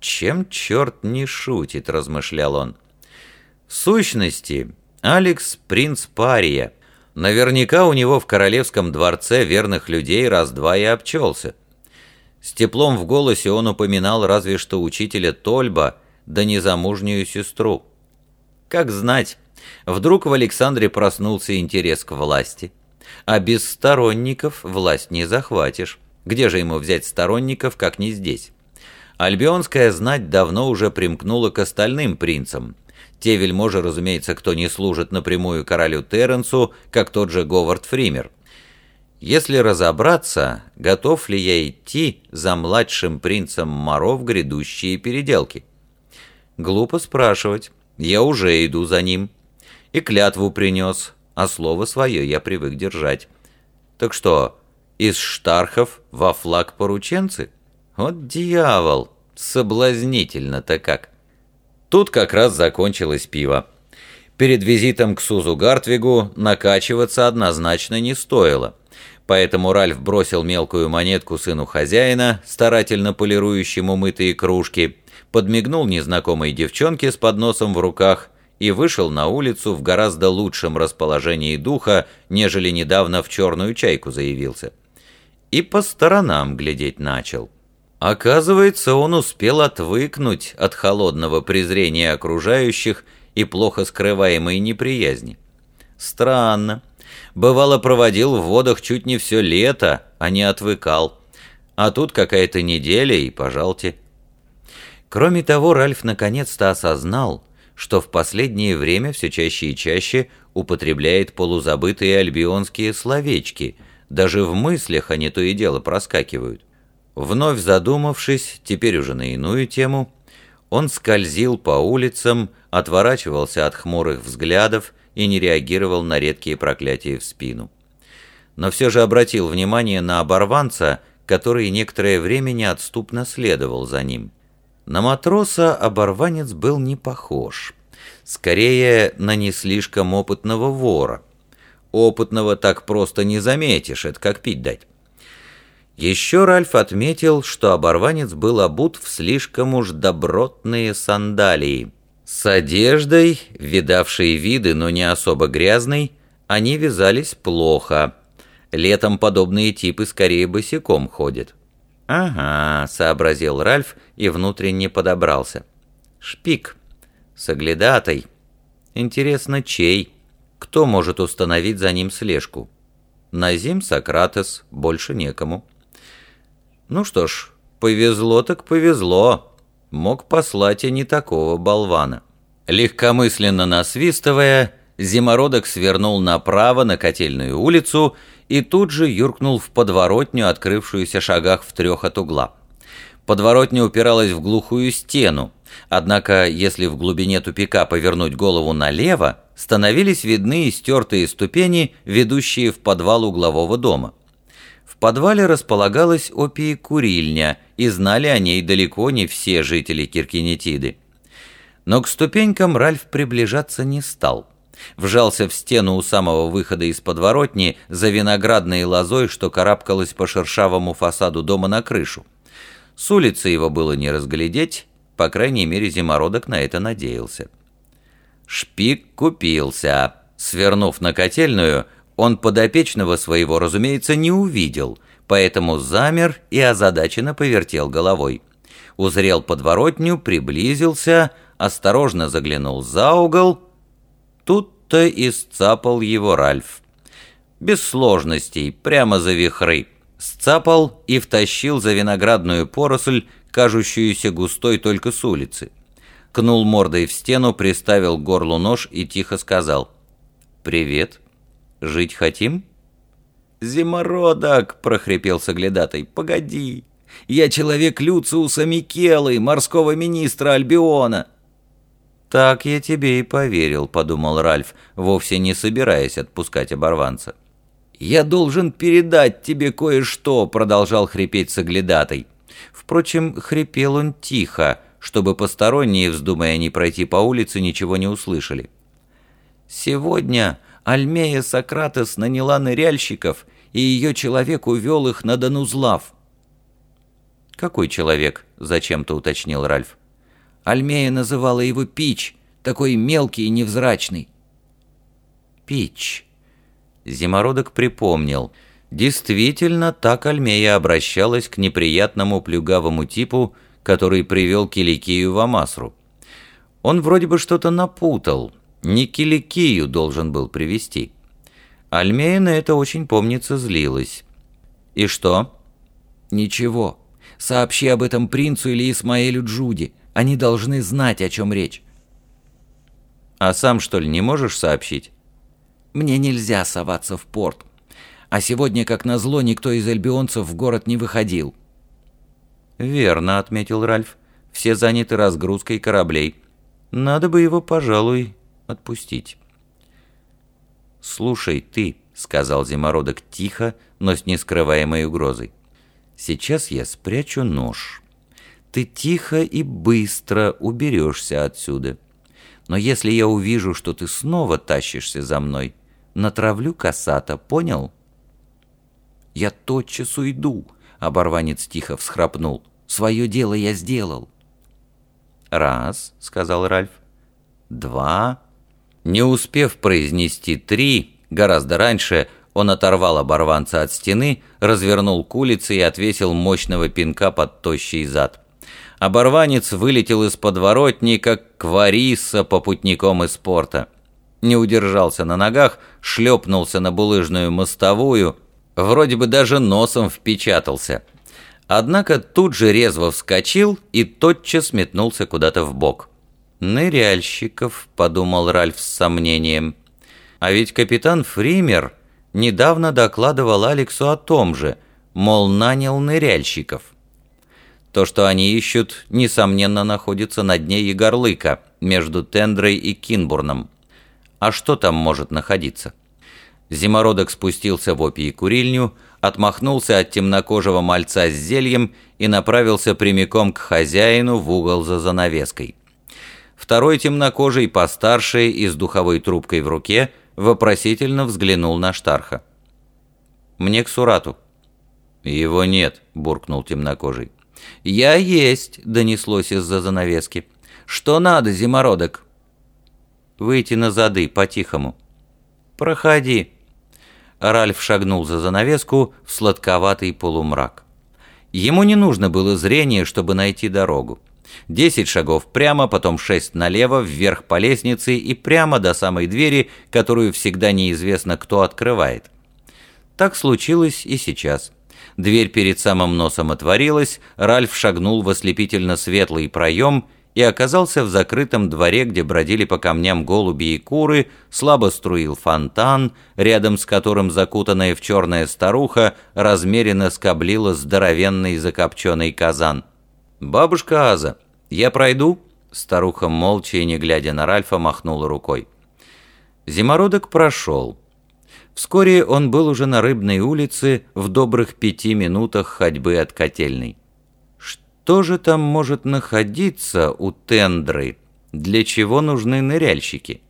«Чем черт не шутит?» – размышлял он. В сущности, Алекс – принц Пария. Наверняка у него в королевском дворце верных людей раз-два и обчелся. С теплом в голосе он упоминал разве что учителя Тольба, да незамужнюю сестру. Как знать, вдруг в Александре проснулся интерес к власти. А без сторонников власть не захватишь. Где же ему взять сторонников, как не здесь? Альбионская знать давно уже примкнула к остальным принцам. Те вельможи, разумеется, кто не служит напрямую королю Терренсу, как тот же Говард Фример. Если разобраться, готов ли я идти за младшим принцем Моро в грядущие переделки? Глупо спрашивать, я уже иду за ним. И клятву принес, а слово свое я привык держать. Так что, из штархов во флаг порученцы? Вот дьявол, соблазнительно-то как. Тут как раз закончилось пиво. Перед визитом к Сузу Гартвигу накачиваться однозначно не стоило. Поэтому Ральф бросил мелкую монетку сыну хозяина, старательно полирующему мытые кружки, подмигнул незнакомой девчонке с подносом в руках и вышел на улицу в гораздо лучшем расположении духа, нежели недавно в черную чайку заявился. И по сторонам глядеть начал. Оказывается, он успел отвыкнуть от холодного презрения окружающих и плохо скрываемой неприязни. Странно. Бывало, проводил в водах чуть не все лето, а не отвыкал. А тут какая-то неделя, и пожалте. Кроме того, Ральф наконец-то осознал, что в последнее время все чаще и чаще употребляет полузабытые альбионские словечки, даже в мыслях они то и дело проскакивают. Вновь задумавшись, теперь уже на иную тему, он скользил по улицам, отворачивался от хмурых взглядов и не реагировал на редкие проклятия в спину. Но все же обратил внимание на оборванца, который некоторое время неотступно следовал за ним. На матроса оборванец был не похож. Скорее, на не слишком опытного вора. Опытного так просто не заметишь, это как пить дать. Еще Ральф отметил, что оборванец был обут в слишком уж добротные сандалии. С одеждой, видавшей виды, но не особо грязной, они вязались плохо. Летом подобные типы скорее босиком ходят. «Ага», — сообразил Ральф и внутренне подобрался. «Шпик. Соглядатай. Интересно, чей? Кто может установить за ним слежку?» «Назим Сократес. Больше некому». «Ну что ж, повезло так повезло» мог послать и не такого болвана. Легкомысленно насвистывая, зимородок свернул направо на Котельную улицу и тут же юркнул в подворотню, открывшуюся шагах в трех от угла. Подворотня упиралась в глухую стену, однако если в глубине тупика повернуть голову налево, становились видны истертые ступени, ведущие в подвал углового дома. Подвале располагалась опий-курильня, и знали о ней далеко не все жители Киркинетиды. Но к ступенькам Ральф приближаться не стал. Вжался в стену у самого выхода из подворотни за виноградной лозой, что карабкалась по шершавому фасаду дома на крышу. С улицы его было не разглядеть, по крайней мере, зимородок на это надеялся. Шпик купился. Свернув на котельную, он подопечного своего, разумеется, не увидел, поэтому замер и озадаченно повертел головой. Узрел подворотню, приблизился, осторожно заглянул за угол. Тут-то и сцапал его Ральф. Без сложностей, прямо за вихры. Сцапал и втащил за виноградную поросль, кажущуюся густой только с улицы. Кнул мордой в стену, приставил к горлу нож и тихо сказал «Привет». Жить хотим?» «Зимородок!» — прохрипел соглядатай. «Погоди! Я человек Люциуса Микелы, морского министра Альбиона!» «Так я тебе и поверил», — подумал Ральф, вовсе не собираясь отпускать оборванца. «Я должен передать тебе кое-что», — продолжал хрипеть соглядатай. Впрочем, хрипел он тихо, чтобы посторонние, вздумая не пройти по улице, ничего не услышали. «Сегодня Альмея Сократес наняла ныряльщиков, и ее человек увел их на Данузлав. «Какой человек?» – зачем-то уточнил Ральф. Альмея называла его Пич, такой мелкий и невзрачный. Пич. Зимородок припомнил. Действительно, так Альмея обращалась к неприятному плюгавому типу, который привел Киликию в Амасру. Он вроде бы что-то напутал. Не Киликию должен был привести. Альмея на это очень, помнится, злилась. «И что?» «Ничего. Сообщи об этом принцу или Исмаэлю Джуди. Они должны знать, о чем речь». «А сам, что ли, не можешь сообщить?» «Мне нельзя соваться в порт. А сегодня, как назло, никто из альбионцев в город не выходил». «Верно», — отметил Ральф. «Все заняты разгрузкой кораблей. Надо бы его, пожалуй, отпустить». «Слушай, ты», — сказал Зимородок тихо, но с нескрываемой угрозой. Сейчас я спрячу нож. Ты тихо и быстро уберешься отсюда. Но если я увижу, что ты снова тащишься за мной, натравлю касата, понял? Я тотчас уйду, оборванец тихо всхрапнул. Свое дело я сделал. Раз, сказал Ральф. Два. Не успев произнести три, гораздо раньше, он оторвал оборванца от стены, развернул к улице и отвесил мощного пинка под тощий зад. Оборванец вылетел из подворотни, как квариса по путникам из порта. Не удержался на ногах, шлепнулся на булыжную мостовую, вроде бы даже носом впечатался. Однако тут же резво вскочил и тотчас метнулся куда-то в бок. «Ныряльщиков», — подумал Ральф с сомнением. «А ведь капитан Фример недавно докладывал Алексу о том же, мол, нанял ныряльщиков. То, что они ищут, несомненно, находится на дне Егорлыка, между Тендрой и Кинбурном. А что там может находиться? Зимородок спустился в опий курильню, отмахнулся от темнокожего мальца с зельем и направился прямиком к хозяину в угол за занавеской. Второй темнокожий, постарше и с духовой трубкой в руке, вопросительно взглянул на Штарха. «Мне к Сурату». «Его нет», — буркнул темнокожий. «Я есть», — донеслось из-за занавески. «Что надо, зимородок?» «Выйти на зады, по-тихому». «Проходи». Ральф шагнул за занавеску в сладковатый полумрак. Ему не нужно было зрение, чтобы найти дорогу. Десять шагов прямо, потом шесть налево, вверх по лестнице и прямо до самой двери, которую всегда неизвестно, кто открывает. Так случилось и сейчас. Дверь перед самым носом отворилась, Ральф шагнул в ослепительно светлый проем и оказался в закрытом дворе, где бродили по камням голуби и куры, слабо струил фонтан, рядом с которым закутанная в черная старуха размеренно скоблила здоровенный закопченный казан. «Бабушка Аза, я пройду?» Старуха, молча и не глядя на Ральфа, махнула рукой. Зимородок прошел. Вскоре он был уже на Рыбной улице в добрых пяти минутах ходьбы от котельной. Что же там может находиться у Тендры? Для чего нужны ныряльщики?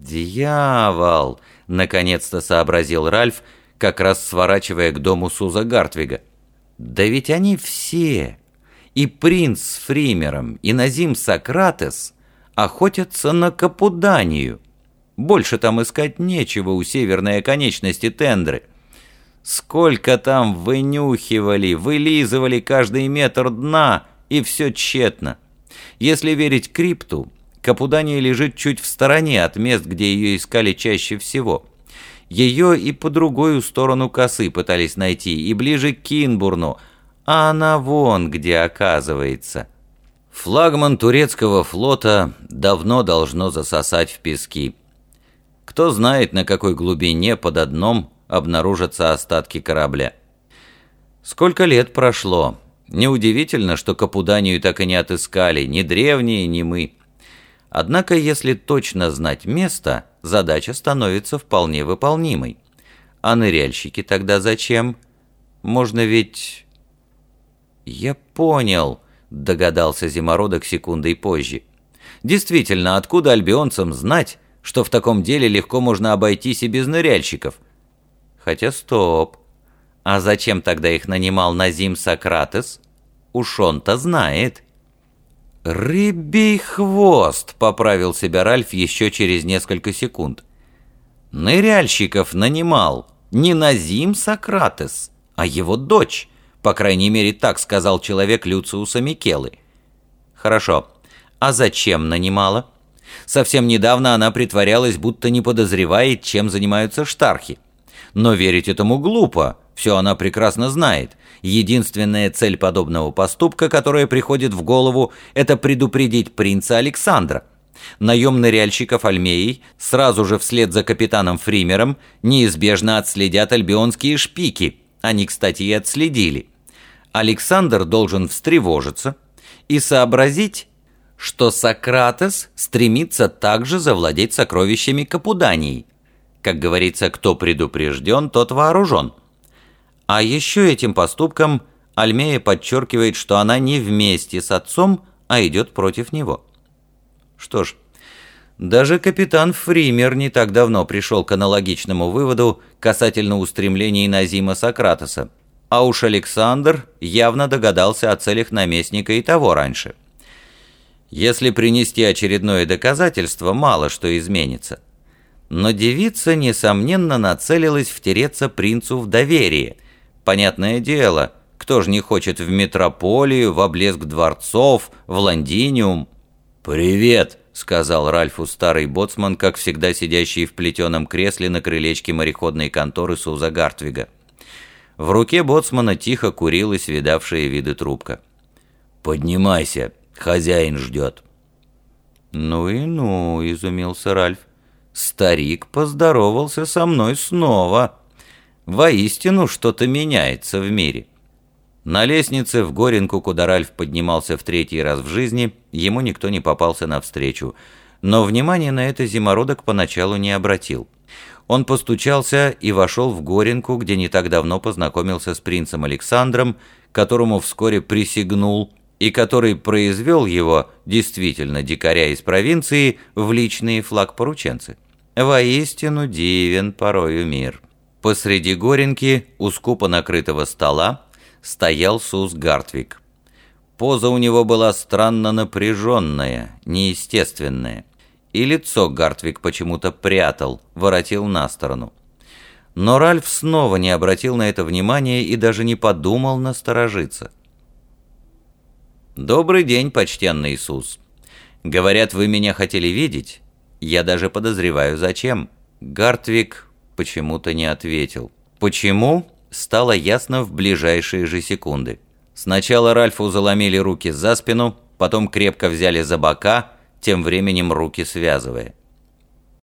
«Дьявол!» — наконец-то сообразил Ральф, как раз сворачивая к дому Суза Гартвига. «Да ведь они все, и принц с Фримером, и Назим Сократес охотятся на Капуданию. Больше там искать нечего у северной оконечности Тендры. Сколько там вынюхивали, вылизывали каждый метр дна, и все тщетно. Если верить крипту, Капудания лежит чуть в стороне от мест, где ее искали чаще всего. Ее и по другую сторону косы пытались найти, и ближе к Кинбурну – а она вон где оказывается. Флагман турецкого флота давно должно засосать в пески. Кто знает, на какой глубине под дном обнаружатся остатки корабля. Сколько лет прошло. Неудивительно, что Капуданию так и не отыскали ни древние, ни мы. Однако, если точно знать место, задача становится вполне выполнимой. А ныряльщики тогда зачем? Можно ведь «Я понял», — догадался Зимородок секундой позже. «Действительно, откуда альбионцам знать, что в таком деле легко можно обойтись и без ныряльщиков?» «Хотя стоп. А зачем тогда их нанимал Назим Сократес?» Уж он-то знает. «Рыбий хвост!» — поправил себя Ральф еще через несколько секунд. «Ныряльщиков нанимал не Назим Сократес, а его дочь. По крайней мере, так сказал человек Люциуса Микелы. Хорошо. А зачем нанимала? Совсем недавно она притворялась, будто не подозревает, чем занимаются штархи. Но верить этому глупо, все она прекрасно знает. Единственная цель подобного поступка, которая приходит в голову, это предупредить принца Александра. Наемные ныряльщиков Альмеи сразу же вслед за капитаном Фримером неизбежно отследят альбионские шпики. Они, кстати, и отследили. Александр должен встревожиться и сообразить, что Сократес стремится также завладеть сокровищами Капудании. Как говорится, кто предупрежден, тот вооружен. А еще этим поступком Альмея подчеркивает, что она не вместе с отцом, а идет против него. Что ж, даже капитан Фример не так давно пришел к аналогичному выводу касательно устремлений Назима Сократоса, а уж Александр явно догадался о целях наместника и того раньше. Если принести очередное доказательство, мало что изменится. Но девица, несомненно, нацелилась втереться принцу в доверие – Понятное дело, кто же не хочет в метрополию, в облеск дворцов, в лондиниум? «Привет!» — сказал Ральфу старый боцман, как всегда сидящий в плетеном кресле на крылечке мореходной конторы Суза Гартвига. В руке боцмана тихо курилась видавшая виды трубка. «Поднимайся, хозяин ждет». «Ну и ну», — изумился Ральф. «Старик поздоровался со мной снова». Воистину что-то меняется в мире. На лестнице в Горенку, куда Ральф поднимался в третий раз в жизни, ему никто не попался навстречу, но внимания на это зимородок поначалу не обратил. Он постучался и вошел в Горенку, где не так давно познакомился с принцем Александром, которому вскоре присягнул, и который произвел его, действительно дикаря из провинции, в личные флаг-порученцы. Воистину дивен порою мир. Посреди горенки, у скупо накрытого стола, стоял Сус Гартвик. Поза у него была странно напряженная, неестественная. И лицо Гартвик почему-то прятал, воротил на сторону. Но Ральф снова не обратил на это внимания и даже не подумал насторожиться. «Добрый день, почтенный Иисус. Говорят, вы меня хотели видеть? Я даже подозреваю, зачем». Гартвик почему-то не ответил. Почему? Стало ясно в ближайшие же секунды. Сначала Ральфу заломили руки за спину, потом крепко взяли за бока, тем временем руки связывая.